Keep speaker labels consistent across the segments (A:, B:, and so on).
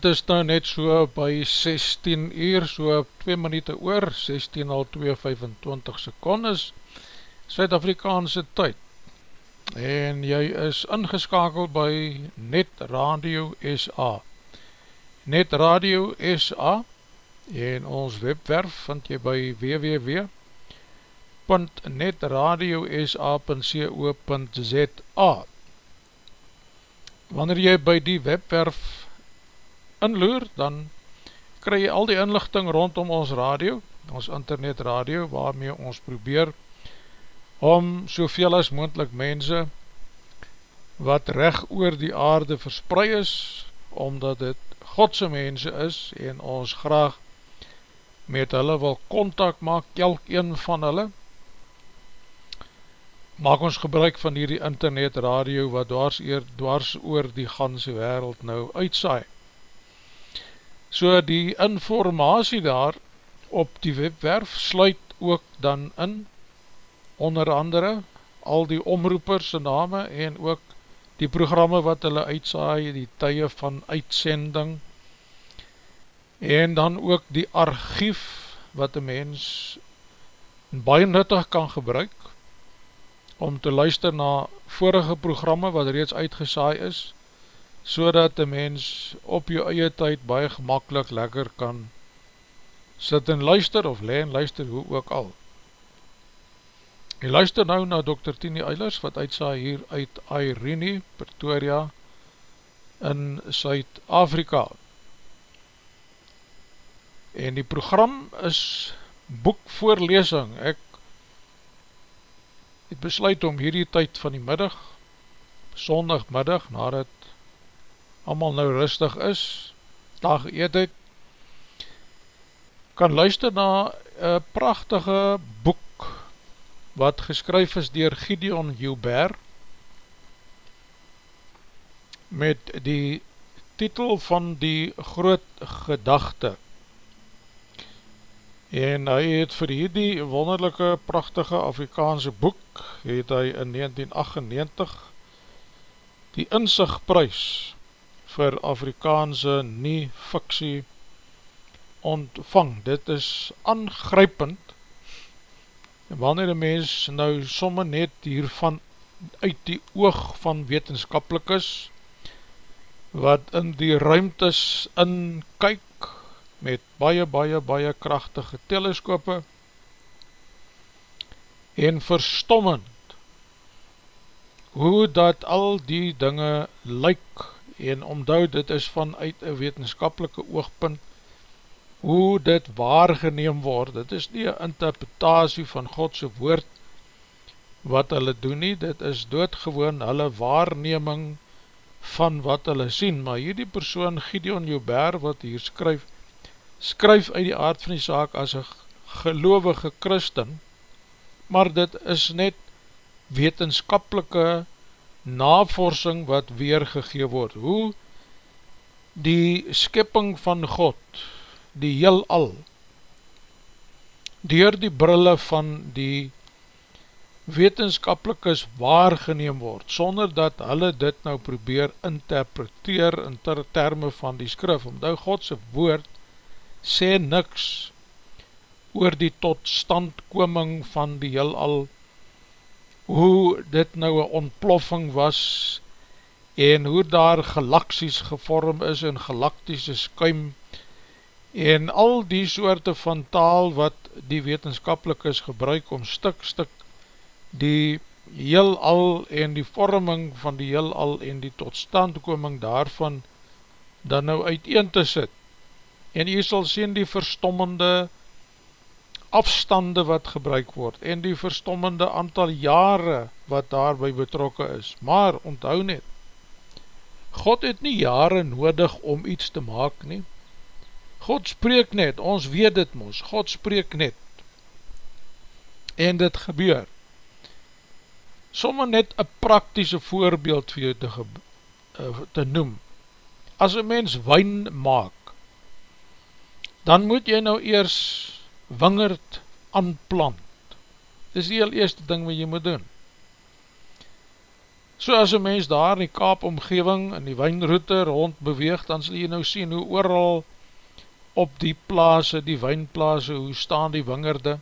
A: dit is nou net so by 16 uur, so 2 minuut oor, 16 al 2.25 secondes, Suid-Afrikaanse tyd. En jy is ingeskakeld by Net Radio SA. Net Radio SA en ons webwerf vind jy by www.netradiosa.co.za Wanneer jy by die webwerf inloer, dan kry jy al die inlichting rondom ons radio, ons internet radio, waarmee ons probeer om soveel as moendlik mense wat recht oor die aarde versprei is, omdat het Godse mense is en ons graag met hulle wil contact maak, elk een van hulle, maak ons gebruik van hierdie internet radio wat dwars, eer, dwars oor die ganse wereld nou uitsaai. So die informatie daar op die webwerf sluit ook dan in, onder andere, al die omroepers name en ook die programme wat hulle uitsaai, die tye van uitsending, en dan ook die archief wat die mens baie nuttig kan gebruik, om te luister na vorige programme wat reeds uitgesaai is, so dat die mens op jou eie tyd baie gemakkelijk lekker kan sit en luister of le en luister hoe ook al. Jy luister nou na Dr. Tini Eilers wat uitsa hier uit Irene, Pretoria in Suid-Afrika. En die program is boekvoorlesing. Ek het besluit om hierdie tyd van die middag, sondagmiddag, nadat allemaal nou rustig is, dag eet het, kan luister na een prachtige boek wat geskryf is dier Gideon Joubert met die titel van die groot gedachte. En hy het vir hierdie wonderlijke prachtige Afrikaanse boek het hy in 1998 die inzichtprys vir Afrikaanse nie fiksie ontvang. Dit is aangrypend en wanneer die mens nou somme net hiervan uit die oog van wetenskapelik is wat in die ruimtes in kyk met baie, baie, baie krachtige teleskope en verstommend hoe dat al die dinge lyk en omdou dit is vanuit een wetenskapelike oogpunt hoe dit waargeneem word, dit is nie een interpretatie van Godse woord wat hulle doen nie, dit is doodgewoon hulle waarneming van wat hulle sien, maar hierdie persoon Gideon Joubert wat hier skryf, skryf uit die aard van die saak as een gelovige christen, maar dit is net wetenskapelike navorsing wat weergegee word, hoe? Die skipping van God, die heel al, door die brille van die wetenskapelikes waargeneem word, sonder dat hulle dit nou probeer interpreteer in ter termen van die skrif, omdat Godse woord sê niks oor die totstandkoming van die heel al hoe dit nou een ontploffing was en hoe daar galaksies gevorm is en galaktische skuim en al die soorte van taal wat die wetenskapelik is gebruik om stuk stuk die heel al en die vorming van die heel al en die totstandkoming daarvan dan nou uiteen te sit. En jy sal sien die verstommende afstande wat gebruik word en die verstommende aantal jare wat daarby betrokke is. Maar onthou net, God het nie jare nodig om iets te maak nie. God spreek net, ons weet dit moes, God spreek net. En dit gebeur. Somme net een praktische voorbeeld vir jou te, uh, te noem. As een mens wijn maak, dan moet jy nou eers wingerd aanplant. Dit is die heel eerste ding wat jy moet doen. So as een mens daar in die kaap omgeving, in die wijnroute rond beweeg, dan sal jy nou sien hoe ooral op die plaas, die wijnplaas, hoe staan die wingerde,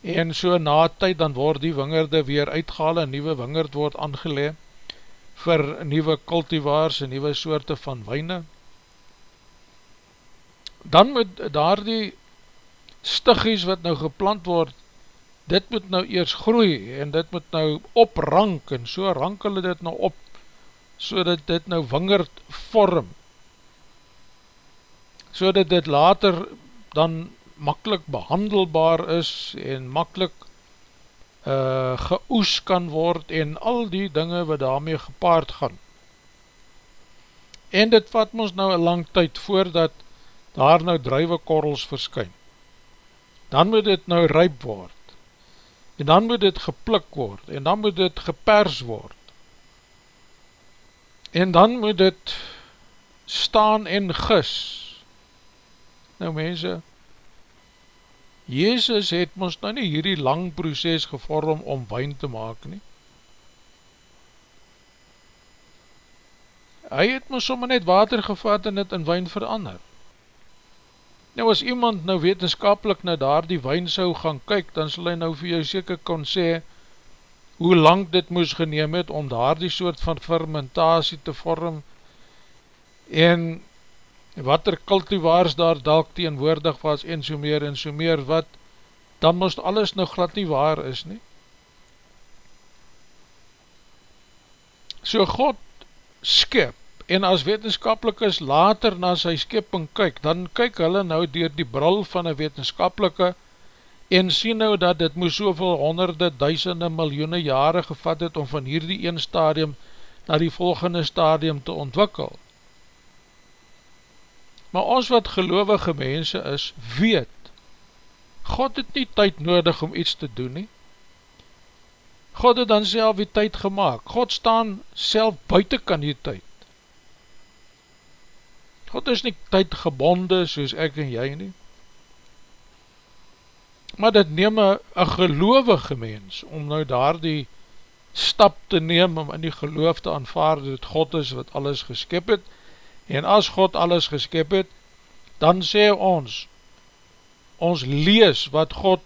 A: en so na tyd dan word die wingerde weer uitgehaal, en nieuwe wingerd word aangeleid, vir nieuwe cultivars en nieuwe soorte van wijne, dan moet daar die stiggies wat nou geplant word, dit moet nou eers groei, en dit moet nou oprank, en so rank hulle dit nou op, so dat dit nou wingerd vorm, so dat dit later dan makkelijk behandelbaar is, en makkelijk uh, geoes kan word, en al die dinge wat daarmee gepaard gaan. En dit vat ons nou een lang tyd voordat daar nou druivekorrels verskyn. Dan moet dit nou ryp word, en dan moet dit geplik word, en dan moet dit gepers word, en dan moet dit staan en gis. Nou mense, Jezus het ons nou nie hierdie lang proces gevorm om wijn te maak nie. Hy het ons sommer net water gevat en het in wijn verander. Nou as iemand nou wetenskapelik na daar die wijn sou gaan kyk, dan sal hy nou vir jou seker kon sê, hoe lang dit moes geneem het om daar die soort van fermentatie te vorm, en wat er cultivars daar dalk teenwoordig was, en so meer en so meer, wat, dan moest alles nou glad nie waar is nie. So God skip, en as wetenskapelikes later na sy skepping kyk, dan kyk hulle nou dier die bril van een wetenskapelike en sien nou dat dit moes soveel honderde, duisende, miljoene jare gevat het om van hierdie een stadium na die volgende stadium te ontwikkel. Maar ons wat gelovige mense is, weet, God het nie tyd nodig om iets te doen nie. God het dan self die tyd gemaakt. God staan self buiten kan die tyd. God is nie tyd gebonde soos ek en jy nie. Maar dit neem een gelovige mens om nou daar die stap te neem om in die geloof te aanvaard dat God is wat alles geskip het. En as God alles geskip het, dan sê ons, ons lees wat God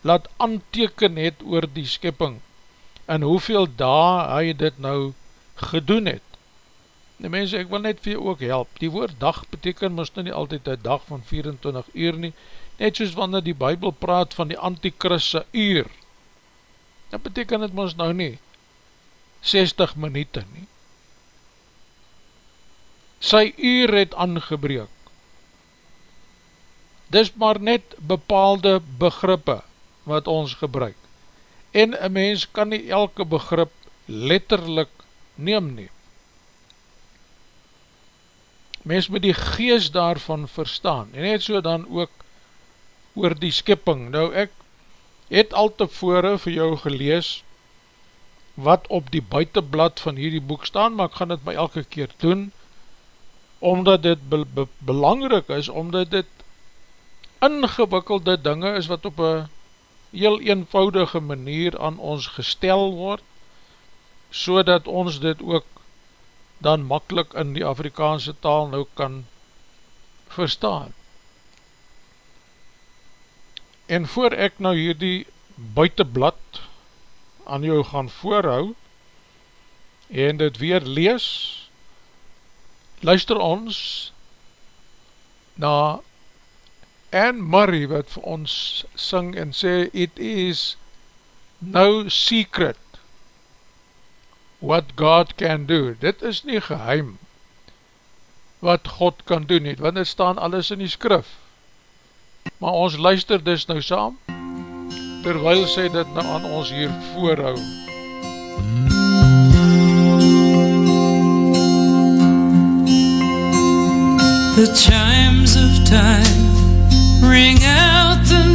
A: laat anteken het oor die skipping en hoeveel dae hy dit nou gedoen het. Die mense, ek wil net vir jou ook help. Die woord dag beteken mis nou nie altyd een dag van 24 uur nie, net soos wanneer die Bijbel praat van die antikrisse uur. Dat beteken het mis nou nie 60 minuut nie. Sy uur het aangebreek. Dis maar net bepaalde begrippe wat ons gebruik. En een mens kan nie elke begrip letterlik neem neem mens moet die gees daarvan verstaan, en net so dan ook oor die skipping. Nou ek het al tevore vir jou gelees wat op die buitenblad van hierdie boek staan, maar ek gaan dit my elke keer doen, omdat dit be be belangrijk is, omdat dit ingewikkelde dinge is wat op een heel eenvoudige manier aan ons gestel word, so dat ons dit ook dan makkelijk in die Afrikaanse taal nou kan verstaan. En voor ek nou hier die buitenblad aan jou gaan voorhou en dit weer lees, luister ons na Anne Murray wat vir ons syng en sê, It is no secret what God can do. Dit is nie geheim wat God kan doen nie, want dit staan alles in die skrif. Maar ons luister dus nou saam, terwyl sy dit nou aan ons hier voorhou. The chimes of time ring out the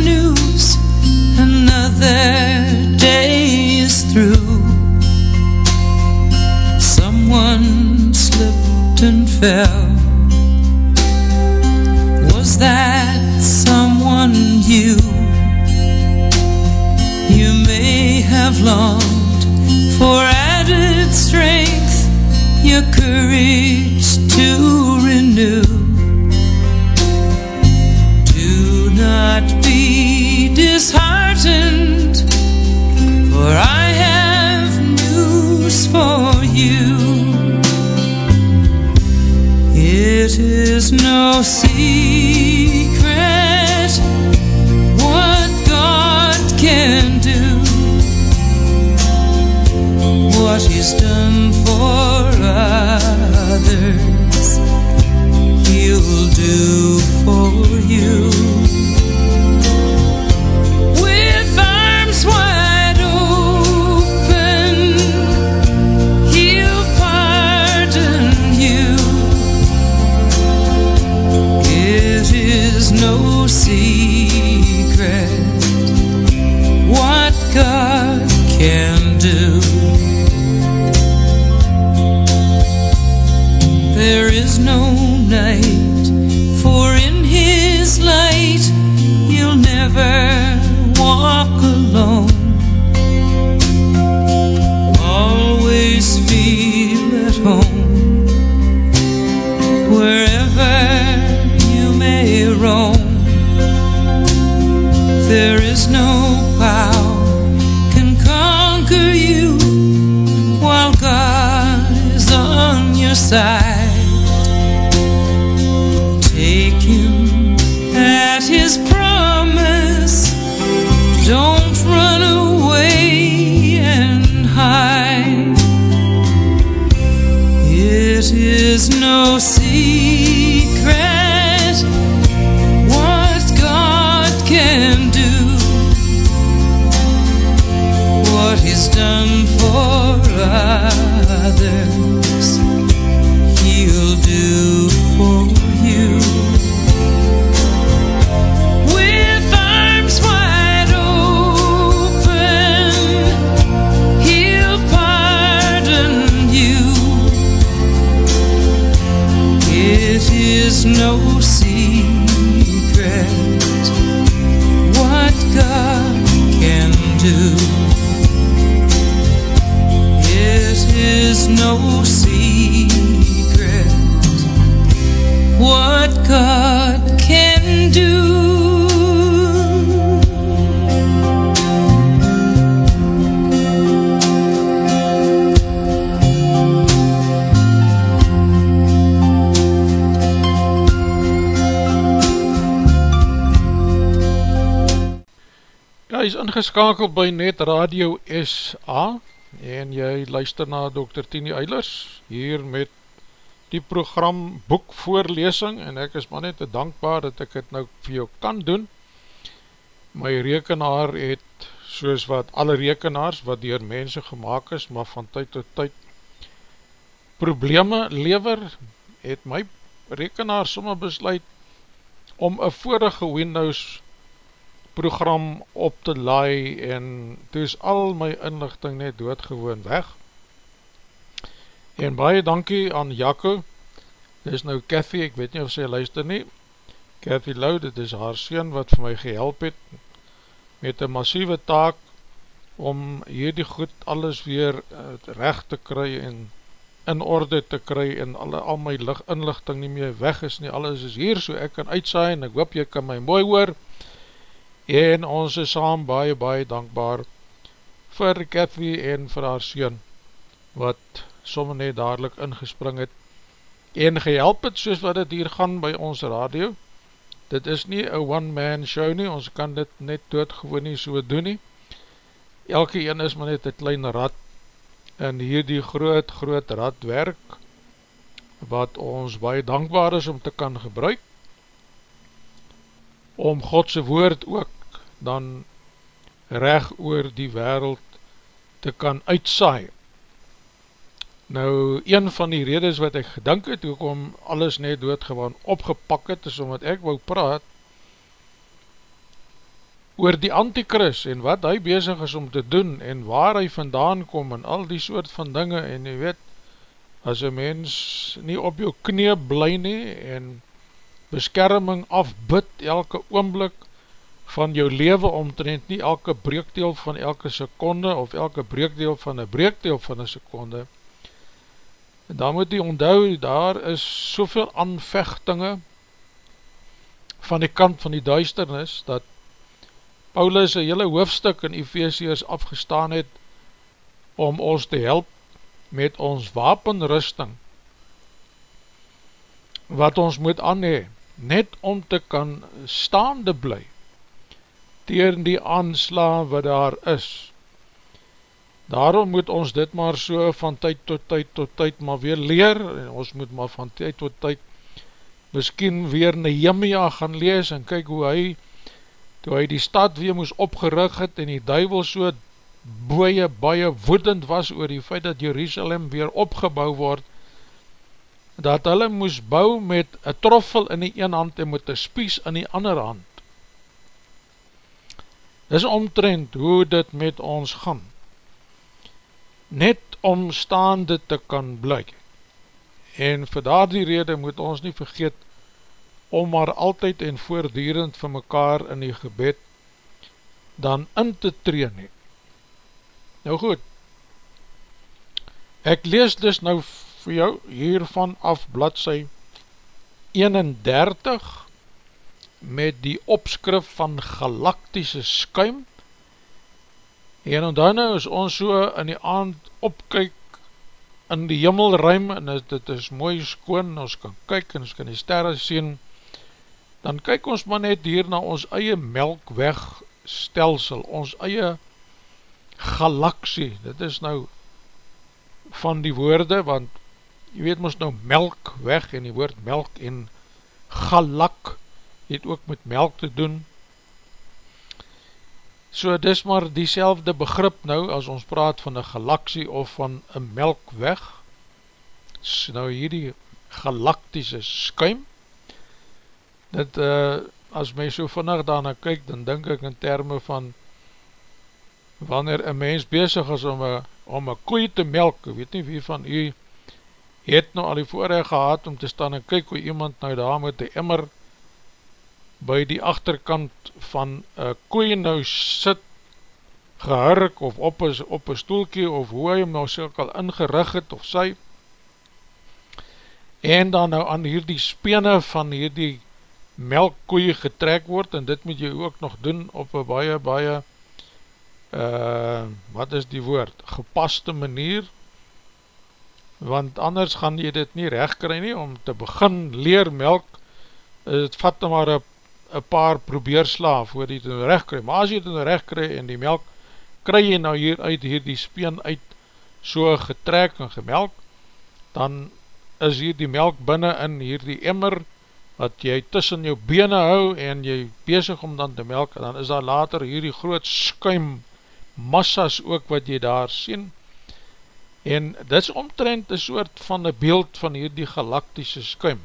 A: ingeskakeld by Net Radio SA en jy luister na Dr. Tini Eilers hier met die program boekvoorlesing en ek is maar net te dankbaar dat ek het nou vir jou kan doen. My rekenaar het soos wat alle rekenaars wat dier mense gemaakt is, maar van tyd tot tyd probleme lever, het my rekenaar somme besluit om een vorige Windows program op te laai en toe is al my inlichting net doodgewoon weg. En baie dankie aan Jacco, dit is nou Cathy, ek weet nie of sy luister nie, Cathy Lau, dit is haar sien wat vir my gehelp het, met een massieve taak, om hierdie goed alles weer uh, recht te kry en in orde te kry en alle, al my inlichting nie meer weg is nie, alles is hier, so ek kan uitsaai en ek hoop jy kan my mooi hoor, en ons is saam baie baie dankbaar vir Cathy en vir haar sien wat somme net dadelijk ingespring het en gehelp het soos wat het hier gaan by ons radio. Dit is nie een one man show nie ons kan dit net doodgewoon nie so doen nie. Elke een is maar net een klein rad en hier die groot groot rad werk wat ons baie dankbaar is om te kan gebruik om Godse woord ook dan reg oor die wereld te kan uitsaai. Nou, een van die redes wat ek gedink het, hoe kom alles net doodgewaan opgepak het, is omdat ek wou praat oor die antikris en wat hy bezig is om te doen en waar hy vandaan kom en al die soort van dinge en jy weet, as een mens nie op jou knie bly nie en beskerming afbid elke oomblik van jou leven omtrent nie elke breekdeel van elke seconde of elke breekdeel van een breekdeel van een seconde En dan moet jy onthou, daar is soveel aanvechtinge van die kant van die duisternis, dat Paulus een hele hoofdstuk in Ephesians afgestaan het, om ons te help met ons wapenrusting, wat ons moet aanhee, net om te kan staande bly, tegen die aansla wat daar is. Daarom moet ons dit maar so van tyd tot tyd tot tyd maar weer leer, en ons moet maar van tyd tot tyd miskien weer Nehemia gaan lees en kyk hoe hy, toe hy die stad weer moes opgerig het en die duivel so boeie baie woedend was oor die feit dat Jerusalem weer opgebouw word, dat hulle moes bou met een troffel in die een hand en met een spies in die ander hand. Dis omtrend hoe dit met ons gaan. Net omstaande te kan blyk. En vir daar die rede moet ons nie vergeet om maar altyd en voordierend vir mekaar in die gebed dan in te treen nie. Nou goed, ek lees dus nou vir jou hiervan af bladzij 31 met die opskrif van galaktische skuim. En dan nou is ons so in die aand opkyk in die jimmelruim en dit is mooi skoon, ons kan kyk en ons kan die sterre sien. Dan kyk ons maar net hier na ons eie melkwegstelsel, ons eie galaksie, dit is nou van die woorde, want jy weet ons nou melk weg en die woord melk en galak het ook met melk te doen. So dis maar die selfde begrip nou as ons praat van een galaksie of van een melk weg so nou hierdie galaktische skuim. Dit uh, as my so vannig daarna kyk dan denk ek in termen van wanneer een mens bezig is om een, om een koei te melk, weet nie wie van u het nou al die voorrecht gehad om te staan en kyk hoe iemand nou daar met die immer by die achterkant van een koei nou sit gehurk of op een, op een stoelkie of hoe hy hom nou so al ingerig het of sy. En dan nou aan hierdie spene van hierdie melkkoeie getrek word en dit moet jy ook nog doen op een baie baie uh, wat is die woord, gepaste manier, want anders gaan jy dit nie recht kry nie, om te begin leer melk, het vat nou maar een paar probeersla voor jy dit nou recht kry, maar as jy nou recht kry en die melk, kry jy nou hier uit hier die speen uit so getrek en gemelk, dan is hier die melk binnen in hier die emmer, wat jy tussen jou bene hou en jy bezig om dan te melk, dan is daar later hier die groot skuim massas ook wat jy daar sien. En dit is omtrend een soort van een beeld van hierdie galaktische skuim.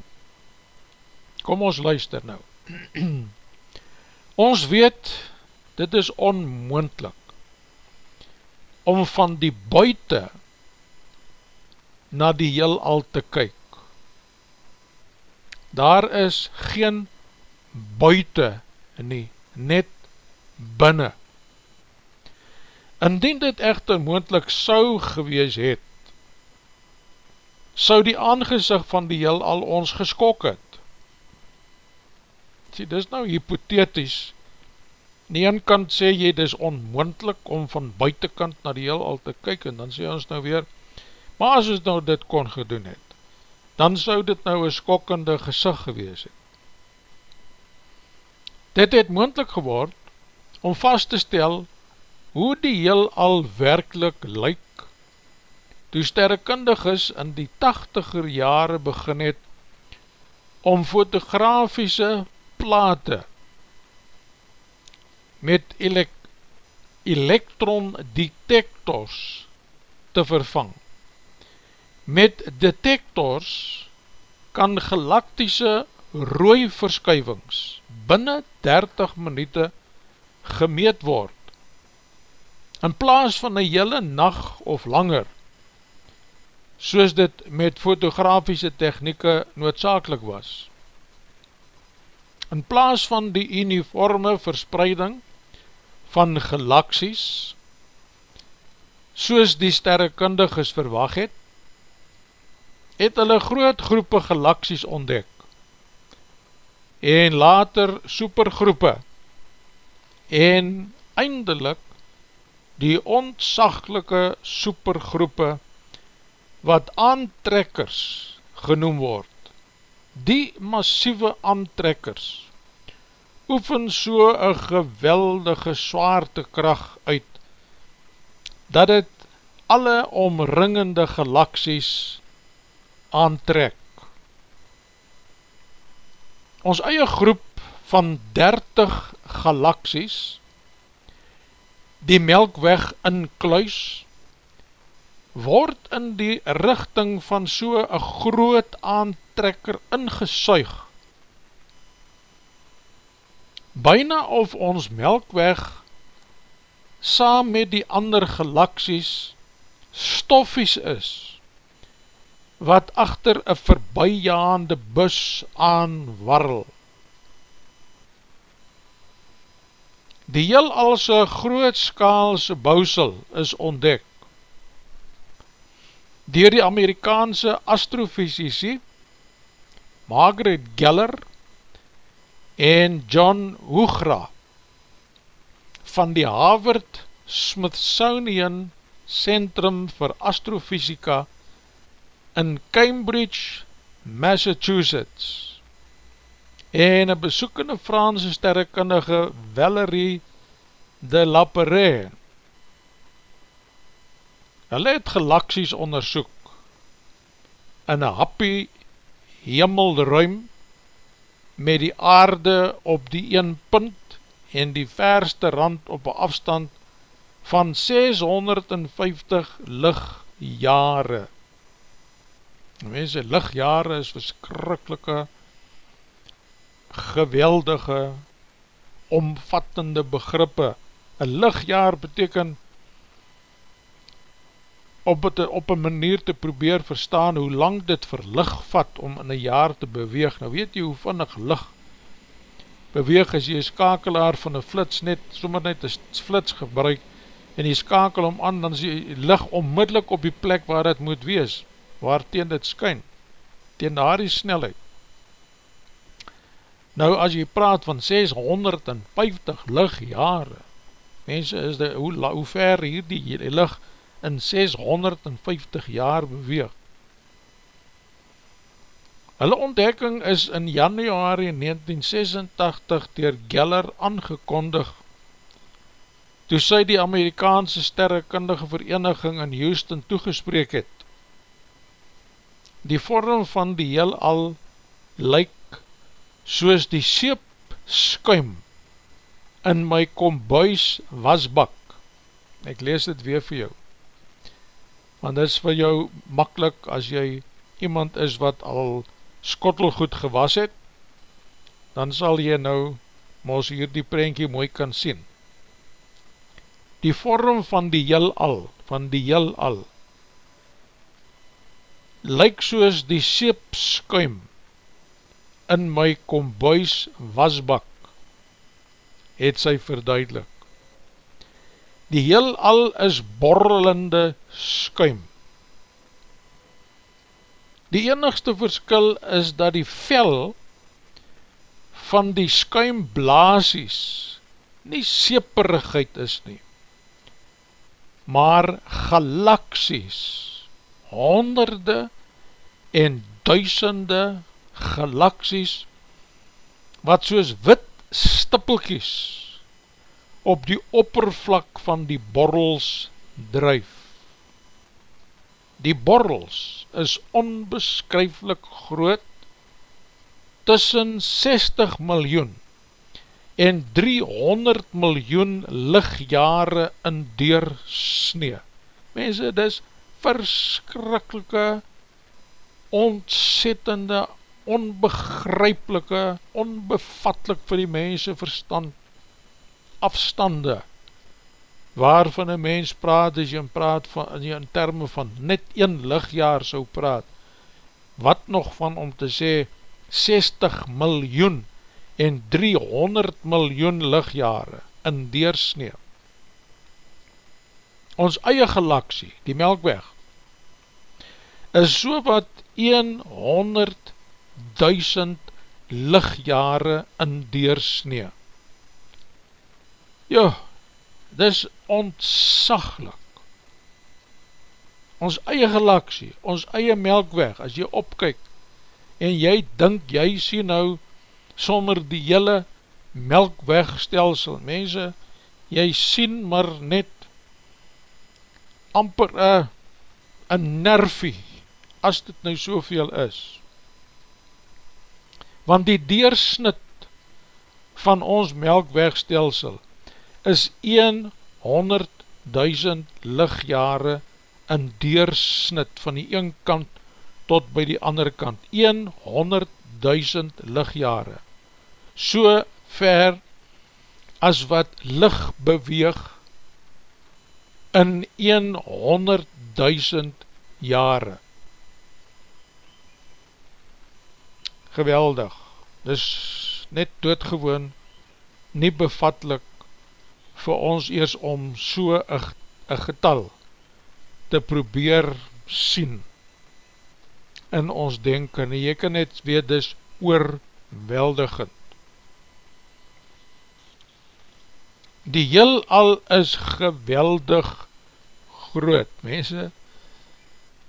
A: Kom ons luister nou ons weet dit is onmoendlik om van die buite na die heel al te kyk daar is geen buite nie, net binnen Indien dit echter moendlik sou gewees het, sou die aangezicht van die heel al ons geskok het. Sê, dis nou hypothetisch. Nie een kant sê jy, dis onmoendlik om van buitenkant na die heel al te kyk, en dan sê ons nou weer, maar as ons nou dit kon gedoen het, dan sou dit nou een skokkende gezicht gewees het. Dit het moendlik geword, om vast te stel, hoe die heel al werkelijk lyk, toe sterrekundiges in die tachtiger jare begin het, om fotografische plate met elek elektron detectors te vervang. Met detectors kan galaktische rooi verskuivings binnen 30 minute gemeet word in plaas van een hele nacht of langer, soos dit met fotografische technieke noodzakelik was. In plaas van die uniforme verspreiding van galaksies, soos die sterrekundiges verwag het, het hulle groot groepe galaksies ontdek en later supergroepe en eindelik die ontsaglike supergroepe wat aantrekkers genoem word. Die massieve aantrekkers oefen so een geweldige zwaartekracht uit, dat het alle omringende galaksies aantrek. Ons eie groep van 30 galaksies, die melkweg in kluis, word in die richting van so een groot aantrekker ingesuig. Byna of ons melkweg saam met die ander galaksies stoffies is, wat achter een verbyjaande bus aanwarrel. Die heel alse grootskaalse bousel is ontdek dier die Amerikaanse astrofysici Margaret Geller en John Hoogra van die Harvard Smithsonian Centrum vir Astrofysika in Cambridge, Massachusetts. En een besoekende Franse sterrekundige Valerie de Lapere Hulle het galaksies onderzoek in een happie hemelruim met die aarde op die een punt en die verste rand op een afstand van 650 lichtjare. Mense, lichtjare is verskrikkelike, geweldige, omvattende begrippe. Een lichtjaar beteken op het op een manier te probeer verstaan hoe lang dit verlig vat om in een jaar te beweeg. Nou weet jy hoe vinnig lig beweeg as jy skakelaar van een flits net, sommer net een flits gebruik en jy skakel om aan, dan is jy lig onmiddellik op die plek waar het moet wees, waar teen dit skyn, teen daar die snelheid. Nou as jy praat van 650 lichtjare, mense is die, hoe, hoe ver hier die, die licht in 650 jaar beweeg. Hulle ontdekking is in januari 1986 dier Geller aangekondig toe sy die Amerikaanse sterrekundige vereniging in Houston toegespreek het. Die vorm van die heel al lyk soos die seep skuim in my kombuis wasbak. Ek lees dit weer vir jou want dit is vir jou makkelijk as jy iemand is wat al skottelgoed gewas het, dan sal jy nou mos hier die prentje mooi kan sien. Die vorm van die jyl al, van die jyl al, lyk soos die seepskuim in my kombuis wasbak, het sy verduidelik. Die heel al is borrelende skuim. Die enigste verskil is dat die vel van die skuimblaasies nie seperigheid is nie, maar galaksies, honderde en duisende galaksies, wat soos wit stippelkies op die oppervlak van die borrels drijf. Die borrels is onbeskryflik groot tussen 60 miljoen en 300 miljoen lichtjare in deursnee. Mense, dit is verskrikkelike, ontzettende, onbegryplike, onbevatlik vir die mense verstand afstande waarvan een mens praat as jy in, praat van, as jy in termen van net een lichtjaar sou praat wat nog van om te sê 60 miljoen en 300 miljoen lichtjare in deersnee ons eie galaksie, die melkweg is so wat 100.000 lichtjare in deursnee. Jo, dis ontsaglik. Ons eie galaksie, ons eie melkweg, as jy opkyk, en jy dink jy sien nou sommer die hele melkwegstelsel, mense, jy sien maar net amper een nervie, as dit nou soveel is. Want die deersnit van ons melkwegstelsel is 100.000 lichtjare in deersnit van die een kant tot by die andere kant. 100.000 lichtjare. So ver as wat licht beweeg in 100.000 jare. Geweldig. Dis net doodgewoon nie bevatlik vir ons eers om so een getal te probeer sien in ons denken, en jy kan net weet, dis oorweldigend. Die heel al is geweldig groot, mense,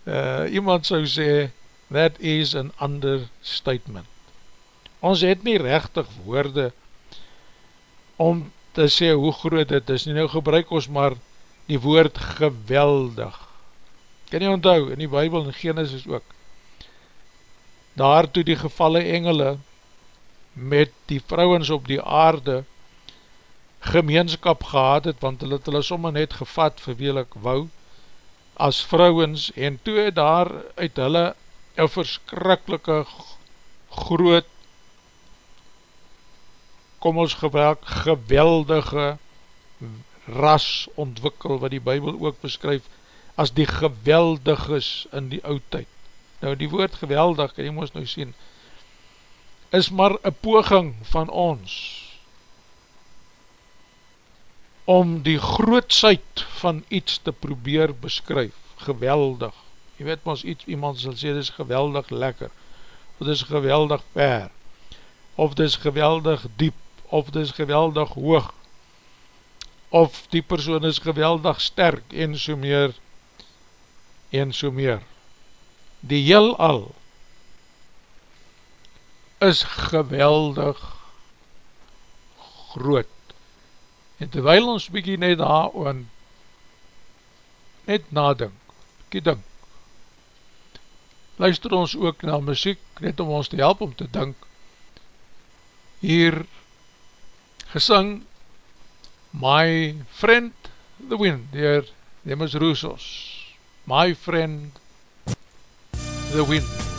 A: uh, iemand sou sê, that is an understatement. Ons het nie rechtig woorde om te sê hoe groot dit is, nie nou gebruik ons maar die woord geweldig. Kan jy onthou, in die Bijbel en Genesis ook, daar toe die gevalle engele met die vrouwens op die aarde gemeenskap gehad het, want hulle het hulle somme net gevat vir wie ek wou, as vrouwens, en toe het daar uit hulle een verskrikkelike groot, kom ons gebruik, geweldige ras ontwikkel, wat die bybel ook beskryf, as die geweldiges in die oudtijd. Nou die woord geweldig, kan jy ons nou sien, is maar een poging van ons om die grootsheid van iets te probeer beskryf, geweldig. Jy weet ons iets, iemand sal sê, dit is geweldig lekker, of dit is geweldig ver, of dit is geweldig diep, of dit is geweldig hoog, of die persoon is geweldig sterk, en so meer, en so meer die heel al is geweldig groot. En terwijl ons bykie net daar oon net nadink, bykie dink, luister ons ook na muziek, net om ons te help om te dink, hier gesing My Friend the Wind, dier Demis Roussos, My Friend the wind.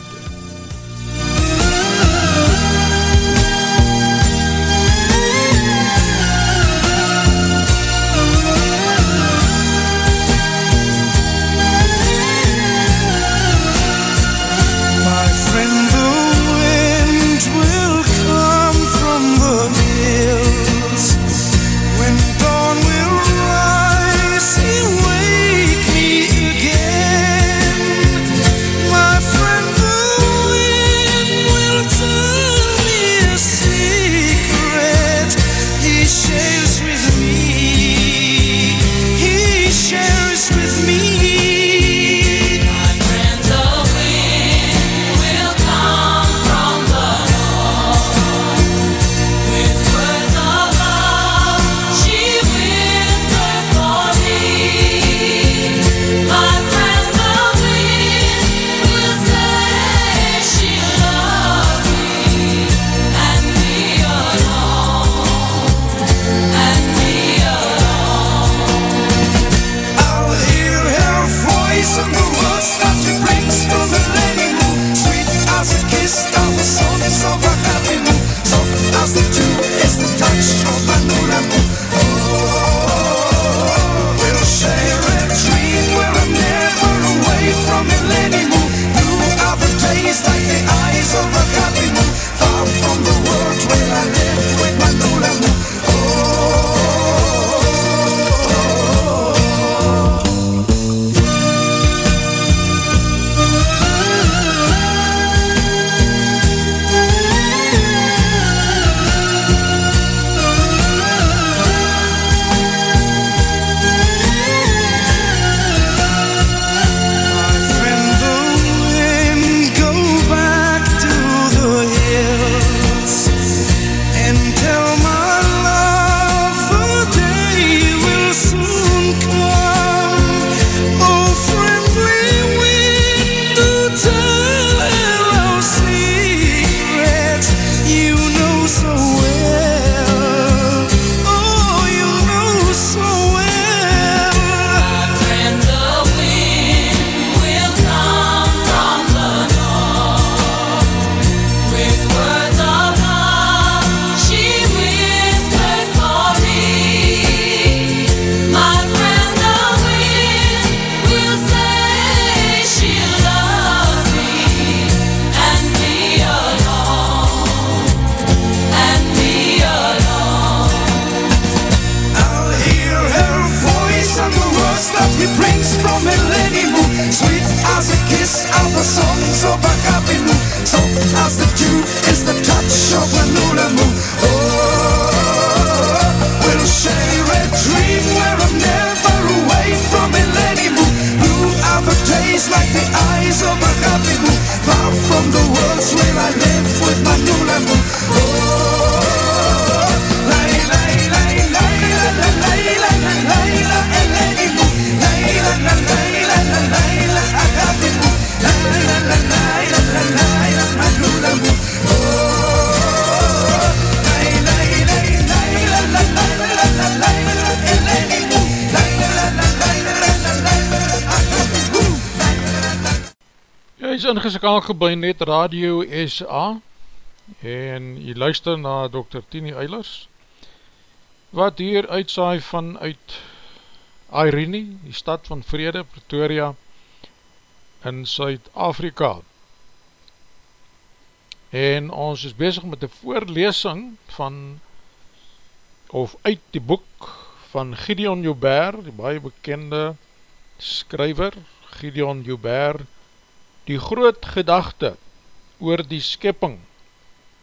A: Jy is ingeskakel by Net Radio SA en jy luister na Dr. Tini Eilers wat hier uitsaai vanuit Irene, die stad van Vrede, Pretoria in Suid-Afrika en ons is bezig met die voorlesing van of uit die boek van Gideon Joubert, die baie bekende skryver Gideon Joubert die groot gedachte oor die skepping.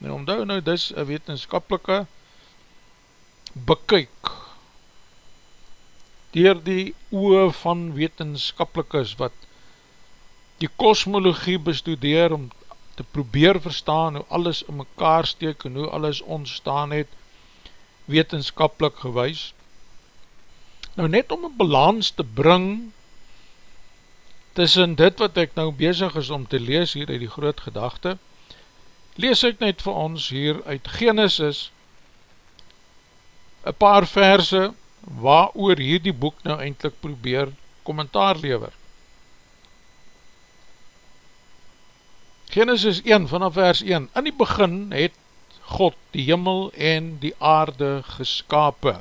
A: En omdou nou, dis een wetenskapelike bekyk dier die oe van wetenskapelikes wat die kosmologie bestudeer om te probeer verstaan hoe alles in mekaar steek en hoe alles ontstaan het wetenskapelik gewys. Nou net om een balans te bring tussen dit wat ek nou bezig is om te lees hier uit die groot gedachte, lees ek net vir ons hier uit Genesis een paar verse waar oor hier die boek nou eindelijk probeer kommentaar lever. Genesis 1 vanaf vers 1 In die begin het God die jimmel en die aarde geskape.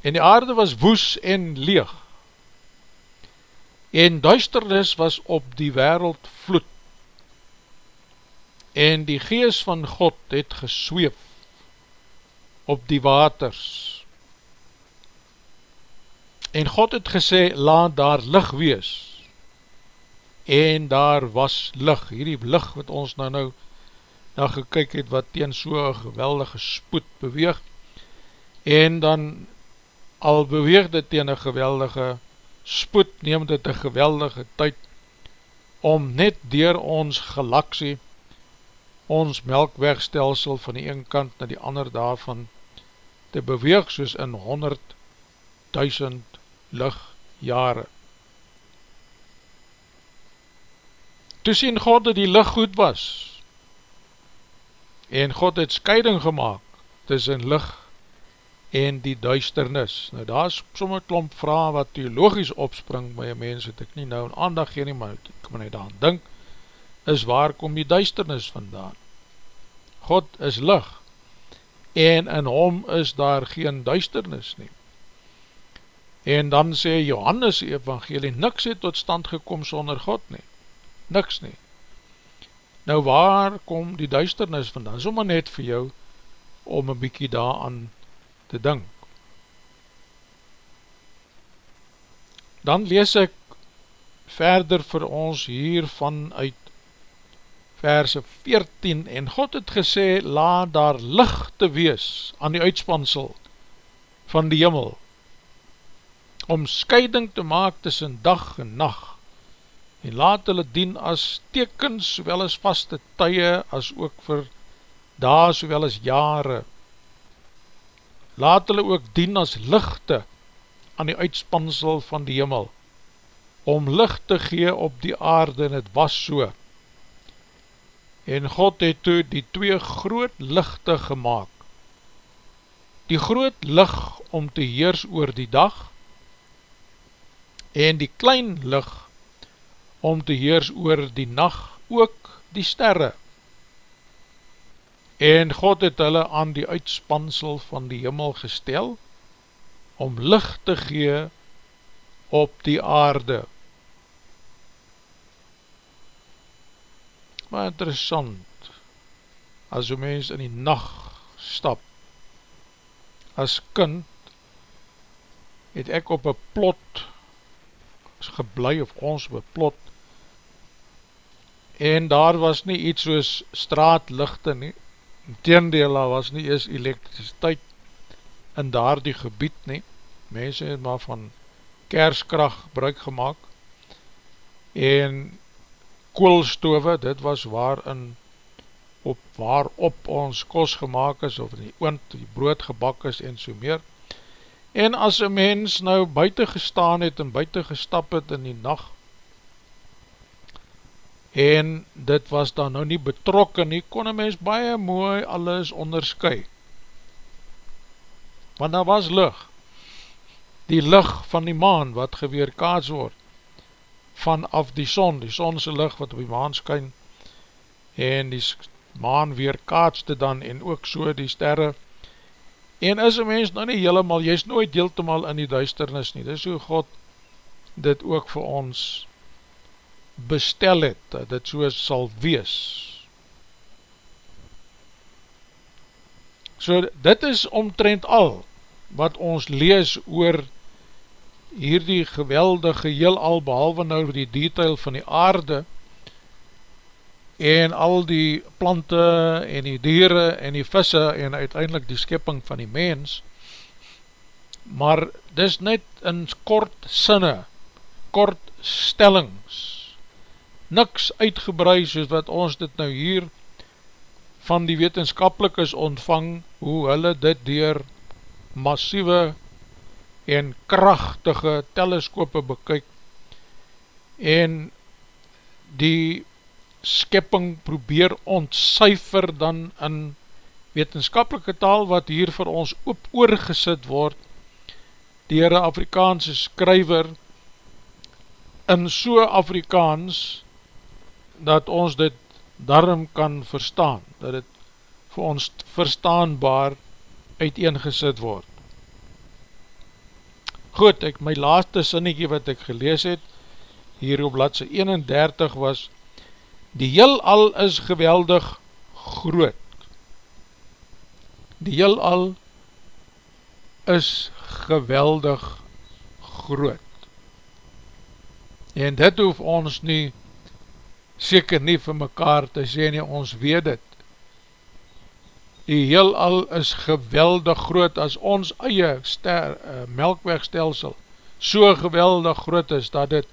A: En die aarde was woes en leeg en duisternis was op die wereld vloed, en die gees van God het gesweef op die waters, en God het gesê, laat daar lig wees, en daar was lig, hierdie lig wat ons nou nou na gekyk het, wat teen so'n geweldige spoed beweeg, en dan al beweeg dit teen een geweldige spoed neem dit een geweldige tyd om net dier ons galaksie, ons melkwegstelsel van die een kant na die ander daarvan te beweeg soos in 100.000 lichtjare. Toe sien God dat die licht goed was en God het scheiding gemaakt tussen licht en die duisternis. Nou daar is somme klomp vraag wat theologisch opspring by een mens, het ek nie nou een aandag gee nie, maar ek kan nie daan dink, is waar kom die duisternis vandaan? God is lig, en in hom is daar geen duisternis nie. En dan sê Johannes evangelie, niks het tot stand gekom sonder God nie, niks nie. Nou waar kom die duisternis vandaan? Somme net vir jou, om een bykie daar aan te dink. Dan lees ek verder vir ons hier vanuit verse 14 en God het gesê laat daar licht te wees aan die uitspansel van die jimmel om scheiding te maak tussen dag en nacht en laat hulle dien as tekens sowel as vaste tye as ook vir daar sowel as jare laat hulle ook dien as lichte aan die uitspansel van die hemel, om licht te gee op die aarde en het was so. En God het toe die twee groot lichte gemaakt, die groot licht om te heers oor die dag, en die klein licht om te heers oor die nacht, ook die sterre, en God het hulle aan die uitspansel van die himmel gestel, om licht te gee op die aarde. Maar interessant, as een mens in die nacht stap, as kind, het ek op een plot, as geblei of ons op een plot, en daar was nie iets soos straatlichte nie, teendeel, daar was nie eers elektriciteit in daar die gebied nie, mense het maar van kerskracht gebruik gemaakt, en koolstove, dit was waarin op waarop ons kos gemaakt is, of in die oond, die brood gebak is en so meer. En as een mens nou buiten gestaan het en buiten gestap het in die nacht, en dit was dan nou nie betrokken nie, kon een mens baie mooi alles onderskui. Want daar was licht, die licht van die maan wat geweerkaats word, vanaf die son, die sonse licht wat op die maan skyn, en die maan weerkaatste dan, en ook so die sterre, en is een mens nou nie helemaal, jy is nooit heeltemaal in die duisternis nie, dis hoe God dit ook vir ons bestel het, dat dit so sal wees. So dit is omtrent al wat ons lees oor hierdie geweldige heel al behalwe nou die detail van die aarde en al die plante en die dieren en die visse en uiteindelik die skepping van die mens maar dis net in kort sinne kort stellings niks uitgebrei soos wat ons dit nou hier van die wetenskapelikes ontvang, hoe hulle dit dier massieve en krachtige teleskope bekyk en die skepping probeer ontcijfer dan in wetenskapelike taal wat hier vir ons op oorgesit word dier een Afrikaanse skryver in so Afrikaans dat ons dit daarom kan verstaan, dat het vir ons verstaanbaar uiteengesit word. Goed, ek, my laaste sinnetje wat ek gelees het, hier op bladse 31 was, die heel al is geweldig groot. Die heel al is geweldig groot. En dit hoef ons nie seker nie vir mekaar te sê nie, ons weet het. Die heel al is geweldig groot as ons eie ster, uh, melkwegstelsel so geweldig groot is dat het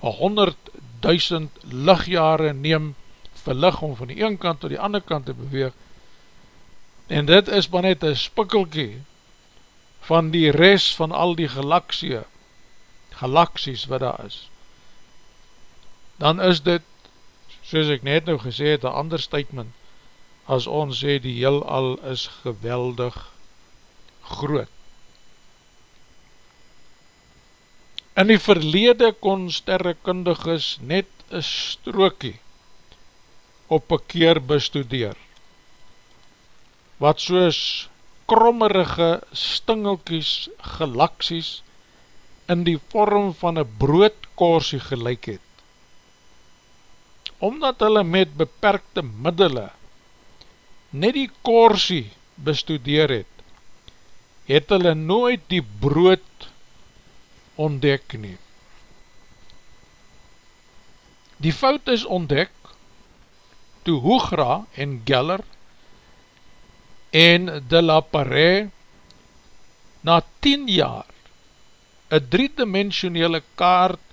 A: 100.000 lichtjare neem vir licht om van die een kant tot die ander kant te beweeg en dit is maar net een spikkelkie van die rest van al die galaksie galaksies wat daar is dan is dit soos ek net nou gesê het, een ander statement, as ons sê die heel al is geweldig groot. In die verlede kon sterrekundiges net een strookie op een keer bestudeer, wat soos krommerige stingelkies galaksies in die vorm van een broodkorsie gelijk het omdat hulle met beperkte middele net die korsie bestudeer het, het hulle nooit die brood ontdek nie. Die fout is ontdek toe Hoogra en Geller en De La Paré na 10 jaar een driedimensionele kaart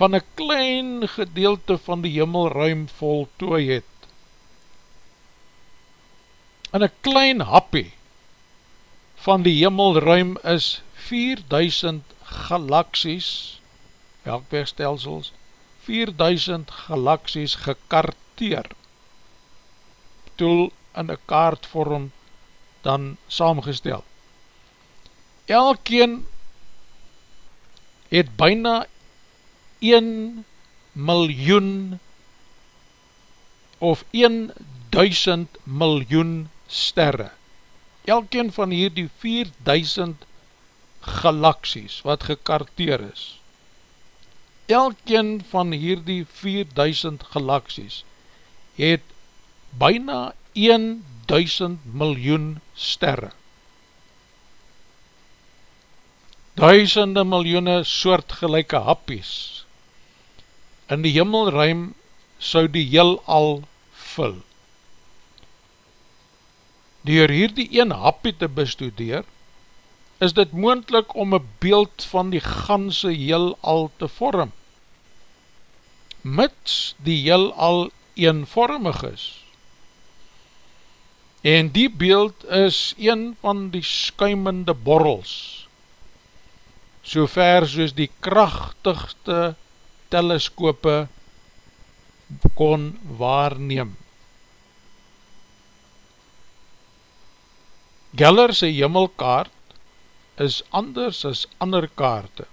A: van een klein gedeelte van die hemelruim voltooi het. En een klein happie van die hemelruim is 4000 galaksies, melkwegstelsels, 4000 galaksies gekarteer, toel in een kaartvorm dan saamgestel. Elkeen het byna 1 miljoen of 1000 miljoen sterre. Elkeen van hier die 4000 galaksies wat gekarteer is. Elkeen van hier die 4000 galaksies het byna 1000 miljoen sterre. Duisende miljoene soortgelijke happies in die hemelruim sou die heel al vul. Door hierdie een happie te bestudeer, is dit moendlik om een beeld van die ganse heel al te vorm. mits die heel al eenvormig is. En die beeld is een van die skuimende borrels, so ver soos die krachtigste teleskope kon waarneem. Geller sy hemelkaart is anders as ander kaarte,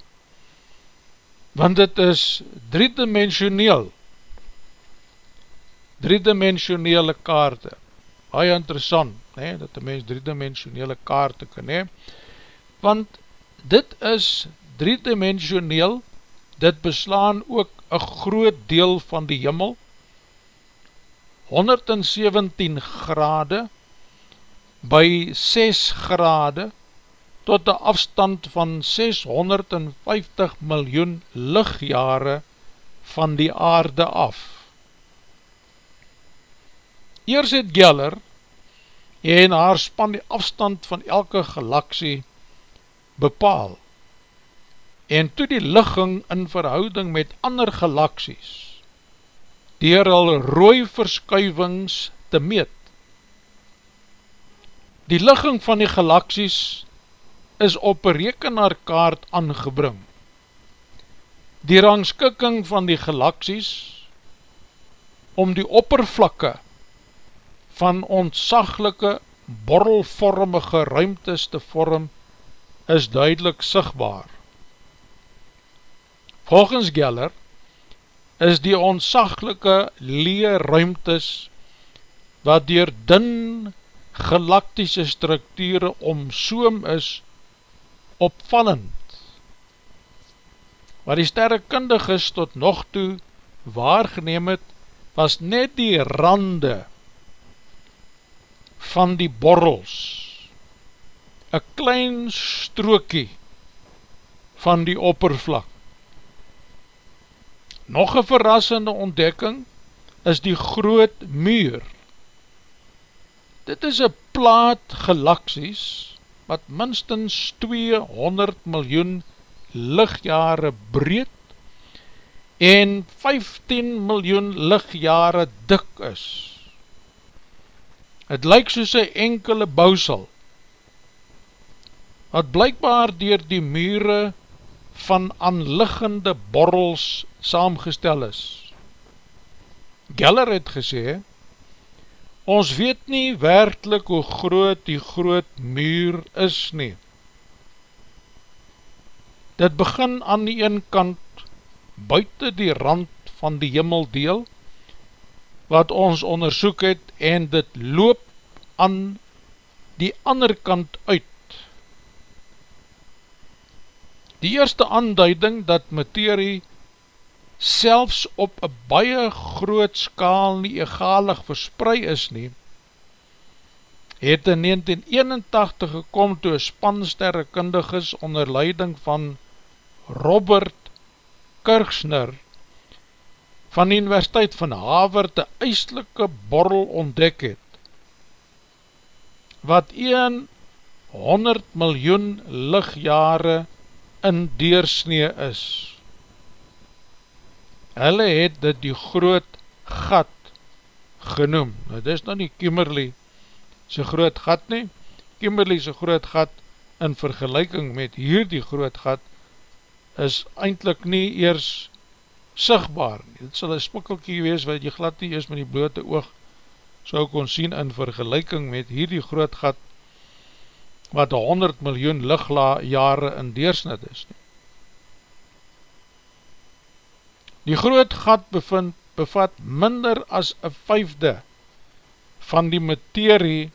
A: want het is driedimensioneel, driedimensionele kaarte, baie interessant, nee, dat die mens driedimensionele kaarte kan hee, want dit is driedimensioneel, dit beslaan ook een groot deel van die jimmel, 117 grade, by 6 grade tot die afstand van 650 miljoen lichtjare van die aarde af. Eers het Geller en haar span die afstand van elke galaksie bepaal en toe die ligging in verhouding met ander galaksies dier al rooi verskuivings te meet Die ligging van die galaksies is op een rekenaarkaart aangebring. Die rangskikking van die galaksies om die oppervlakke van ontsaglike borrelvormige ruimtes te vorm is duidelik sigtbaar. Volgens Geller is die ontsaglike lee ruimtes wat dier din galaktische structure omsoom is opvallend. Wat die sterrekundiges tot nog toe waargeneem het, was net die rande van die borrels, een klein strookie van die oppervlak. Nog een verrassende ontdekking is die groot muur Dit is een plaat galaksies wat minstens 200 miljoen lichtjare breed en 15 miljoen lichtjare dik is. Het lyk soos een enkele bousel wat blijkbaar dier die mure van aanliggende borrels saamgestel is. Geller het gesê, Ons weet nie werkelijk hoe groot die groot muur is nie. Dit begin aan die een kant buiten die rand van die himmeldeel wat ons onderzoek het en dit loop aan die ander kant uit. Die eerste aanduiding dat materie selfs op een baie groot skaal nie egalig versprei is nie, het in 1981 gekom toe een spansterre kundiges onder leiding van Robert Kirchner van die Universiteit van Haver die eislike borrel ontdek het, wat 100 miljoen lichtjare in deursnee is hulle het dit die groot gat genoem. Nou, dit is nou nie Kimmerly sy groot gat nie. Kimmerly sy groot gat in vergelijking met hier die groot gat is eindelijk nie eers sigtbaar. Dit sal een spikkelkie wees wat jy glad nie eers met die blote oog so kon sien in vergelijking met hier die groot gat wat 100 miljoen lichtla jare in deersnit is nie. Die groot gat bevind, bevat minder as een vijfde van die materie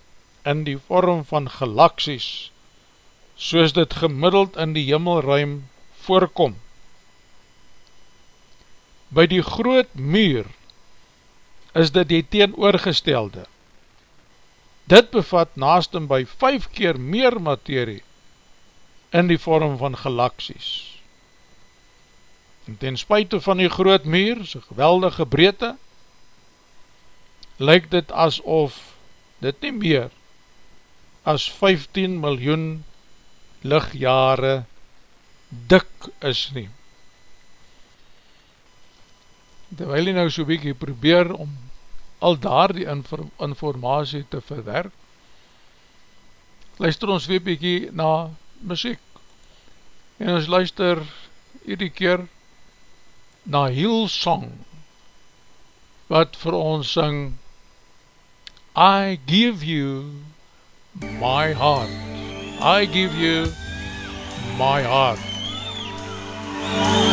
A: in die vorm van galaksies, soos dit gemiddeld in die jimmelruim voorkom. By die groot muur is dit die teenoorgestelde. Dit bevat naast en by vijf keer meer materie in die vorm van galaksies. En ten spuite van die groot muur, sy geweldige breedte, lyk dit asof dit nie meer as 15 miljoen lichtjare dik is nie. terwijl jy nou so bykie probeer om al daar die informatie te verwerk, luister ons weer bykie na muziek. En ons luister hierdie keer na Hillsong, wat vir ons syng, I give you my heart. I give you my heart.
B: This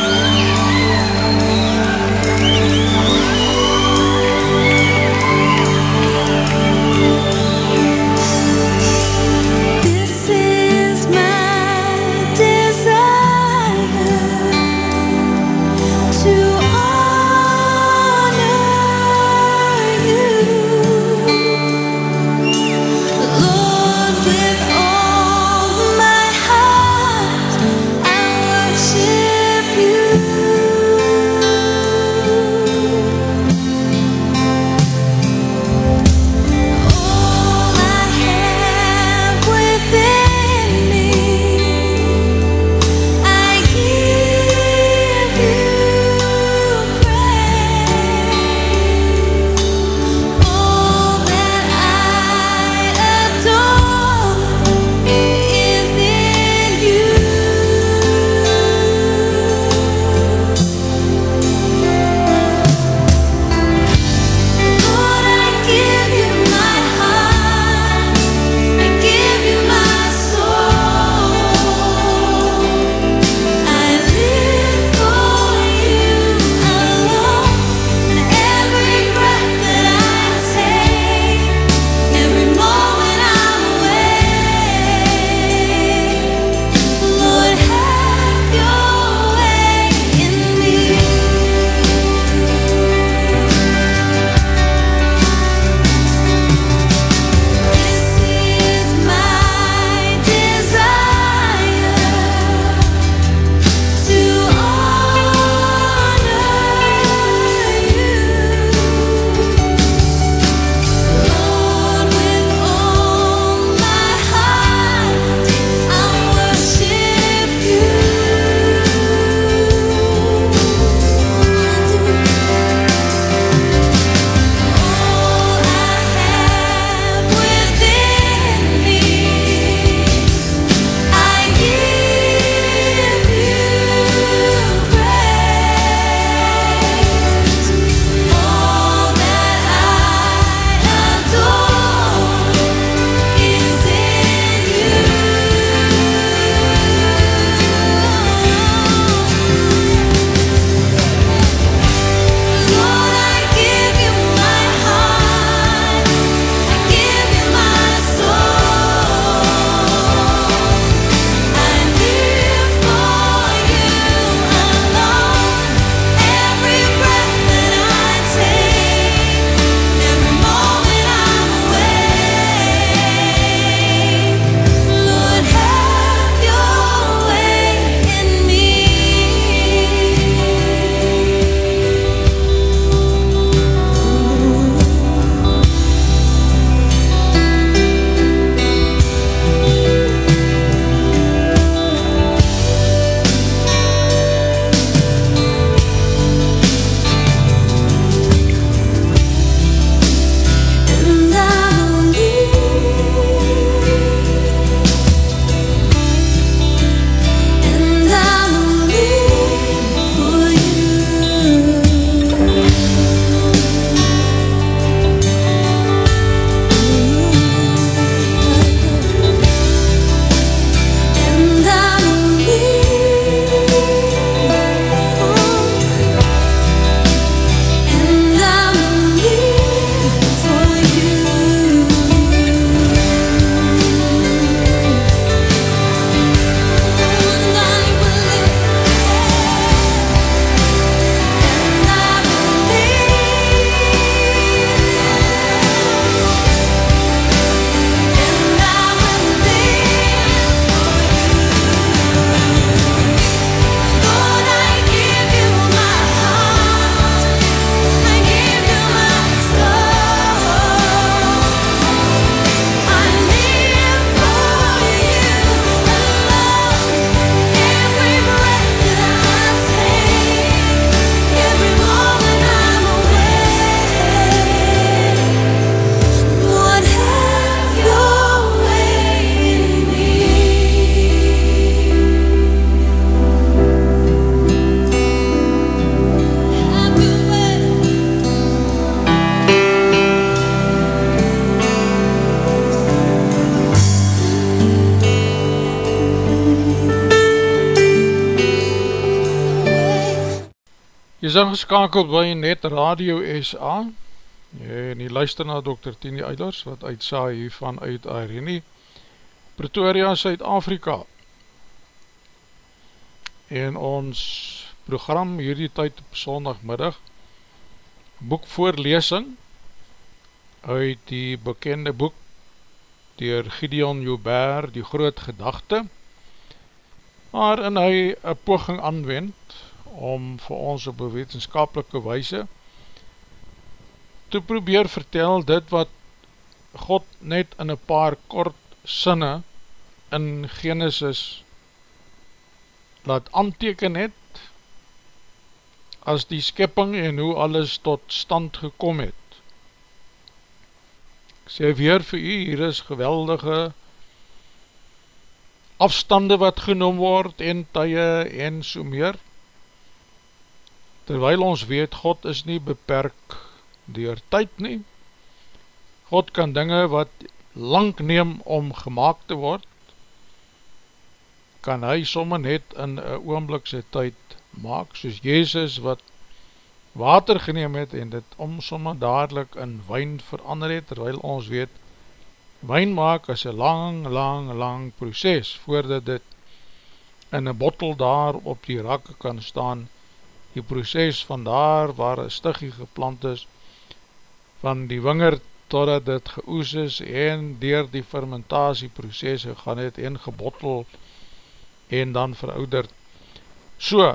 B: Is
A: ingeskakeld by Net Radio SA en jy luister na Dr. Tini Eilers wat uitsaai hiervan uit Irene, Pretoria, Suid-Afrika. En ons program hierdie tyd op sondagmiddag, boekvoorlesing uit die bekende boek dier Gideon Joubert, die groot gedachte, waarin hy een poging aanwend om vir ons op een wetenskapelike weise te probeer vertel dit wat God net in een paar kort sinne in Genesis laat anteken het as die skepping en hoe alles tot stand gekom het. Ek sê weer vir u, hier is geweldige afstande wat genoem word en tye en so meer terwyl ons weet, God is nie beperk dier tyd nie, God kan dinge wat lang neem om gemaakt te word, kan hy somme net in een oomblikse tyd maak, soos Jezus wat water geneem het en dit om somme dadelijk in wijn verander het, terwyl ons weet, wijn maak is een lang, lang, lang proces, voordat dit in een bottel daar op die rakke kan staan, die proces van daar waar een stiggie geplant is, van die winger totdat dit geoes is en dier die fermentatieproces gegaan het en gebottel en dan verouderd. So,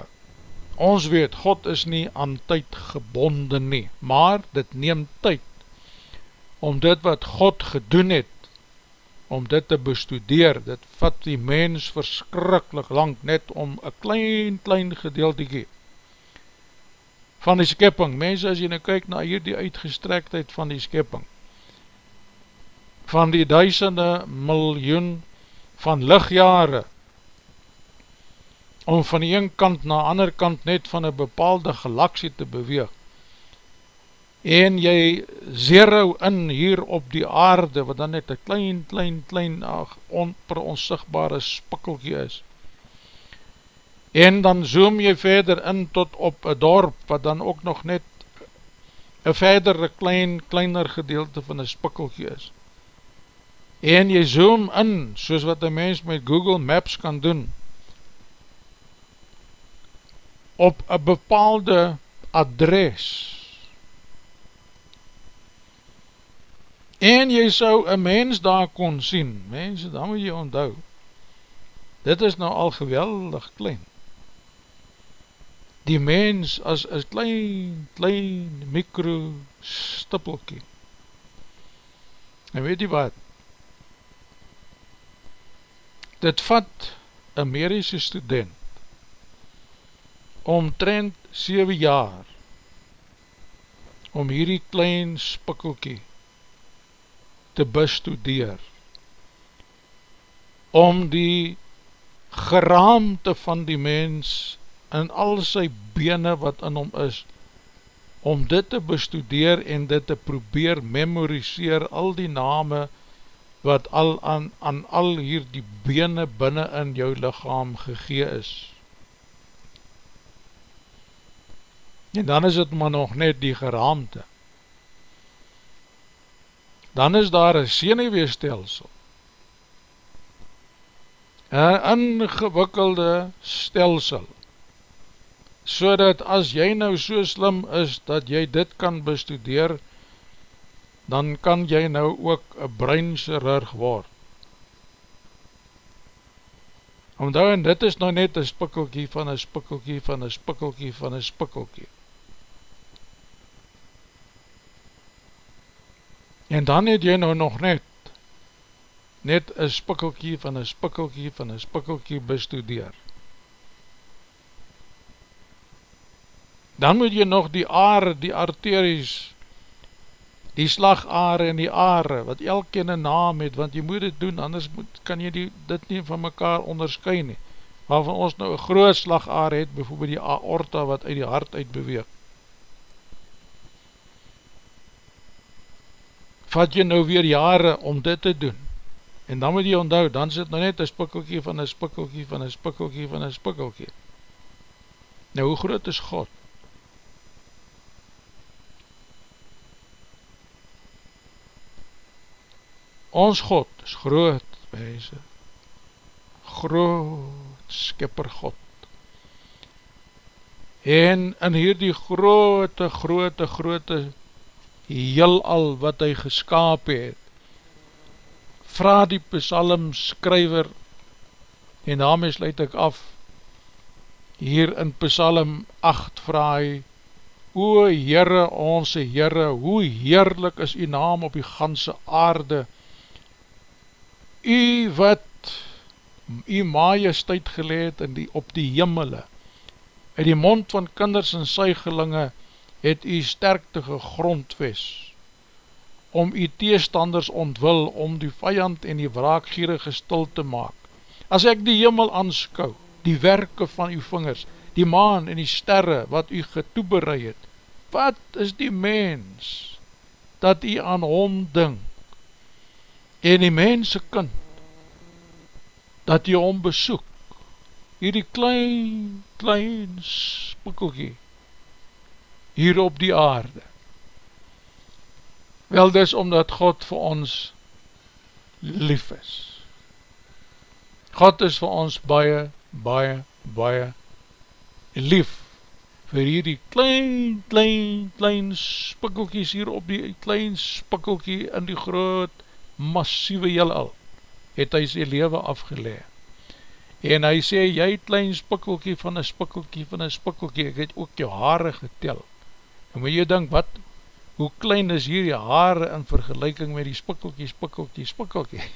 A: ons weet, God is nie aan tyd gebonden nie, maar dit neem tyd om dit wat God gedoen het, om dit te bestudeer, dit vat die mens verskrikkelijk lang net om een klein, klein gedeeltekie van die skepping. Mense, as jy nou kyk na hier die uitgestrektheid van die skepping, van die duisende miljoen van lichtjare, om van die een kant na ander kant net van een bepaalde galaksie te beweeg, en jy zero in hier op die aarde, wat dan net een klein, klein, klein, ach, on, per onsigbare spikkelkie is, en dan zoom jy verder in tot op een dorp, wat dan ook nog net een verdere klein, kleiner gedeelte van een spikkeltje is. En jy zoom in, soos wat een mens met Google Maps kan doen, op een bepaalde adres. En jy sou een mens daar kon sien, mense, dan moet jy onthou, dit is nou al geweldig klein die mens as een klein, klein micro stippelkie. En weet jy wat? Dit vat een medische student omtrent 7 jaar om hierdie klein spikkelkie te bestudeer om die geraamte van die mens in al sy bene wat in hom is, om dit te bestudeer en dit te probeer memoriseer, al die name wat al aan, aan al hier die bene binnen in jou lichaam gegee is. En dan is het maar nog net die geraamte. Dan is daar een seneweestelsel, een ingewikkelde stelsel, so dat as jy nou so slim is, dat jy dit kan bestudeer, dan kan jy nou ook een breinchirurg word. Omdat en dit is nou net een spikkelkie van een spikkelkie van een spikkelkie van een spikkelkie. En dan het jy nou nog net, net een spikkelkie van een spikkelkie van een spikkelkie bestudeer. Dan moet jy nog die aare, die arteries, die slagaare en die aare, wat elke een naam het, want jy moet dit doen, anders moet, kan jy die, dit nie van mekaar onderskui nie, waarvan ons nou een groot slagaare het, bijvoorbeeld die aorta wat uit die hart uit beweeg. Vat jy nou weer jare om dit te doen, en dan moet jy onthou, dan sit nou net een spikkelkie van een spikkelkie van een spikkelkie van een spikkelkie. Nou hoe groot is God? Ons God is groot, mense. Groot skipper God. En in hierdie grote, grote, grote heel al wat hy geskaap het, vraag die psalm skryver, en daarmee sluit ek af, hier in psalm 8 vraag O Heere, onse Heere, hoe heerlik is u naam op die ganse aarde, u wat u majesteit geleed in die, op die jimmele, uit die mond van kinders en sygelinge, het u sterkte gegrondwes, om u teestanders ontwil, om die vijand en die wraakgierige stil te maak. As ek die jimmel aanskou, die werke van u vingers, die maan en die sterre wat u getoebereid het, wat is die mens dat u aan hom dink en die mense kind dat u hom besoek. Hierdie klein, klein spikkelkie hier op die aarde. Wel dis omdat God vir ons lief is. God is vir ons baie, baie, baie lief vir hierdie klein, klein, klein spikkelkies hier op die klein spikkelkie in die groot massieve heelal, het hy sy leven afgelee. En hy sê, jy klein spikkelkie van een spikkelkie van een spikkelkie, ek het ook jou haare getel. En moet jy denk, wat, hoe klein is hier die haare in vergelijking met die spikkelkie, spikkelkie, spikkelkie.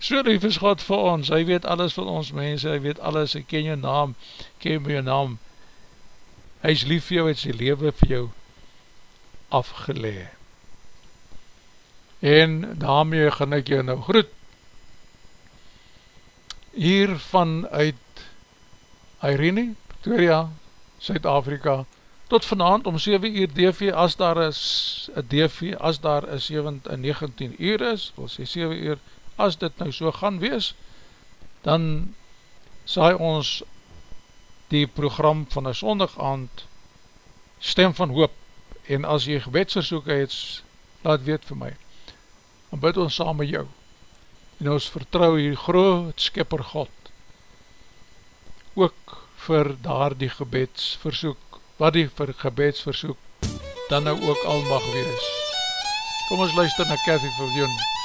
A: So lief is God vir ons, hy weet alles van ons mense, hy weet alles, hy ken jou naam, ken my jou naam, hy is lief vir jou, het sy leven vir jou afgelee. En daarmee gaan ek jou nou groet, hier vanuit Irene, Victoria, Suid-Afrika, tot vanavond om 7 uur DV, as daar is, DV, as daar is 7, 19 uur is, wil sê 7 uur, as dit nou so gaan wees, dan saai ons die program van een sondag aand stem van hoop, en as jy gebedsversoek het, laat weet vir my, dan bid ons saam met jou, en ons vertrouw hier groot skipper God, ook vir daar die gebedsversoek, wat die vir gebedsversoek, dan nou ook al mag wees. Kom ons luister na Cathy Viljoen. MUZIEK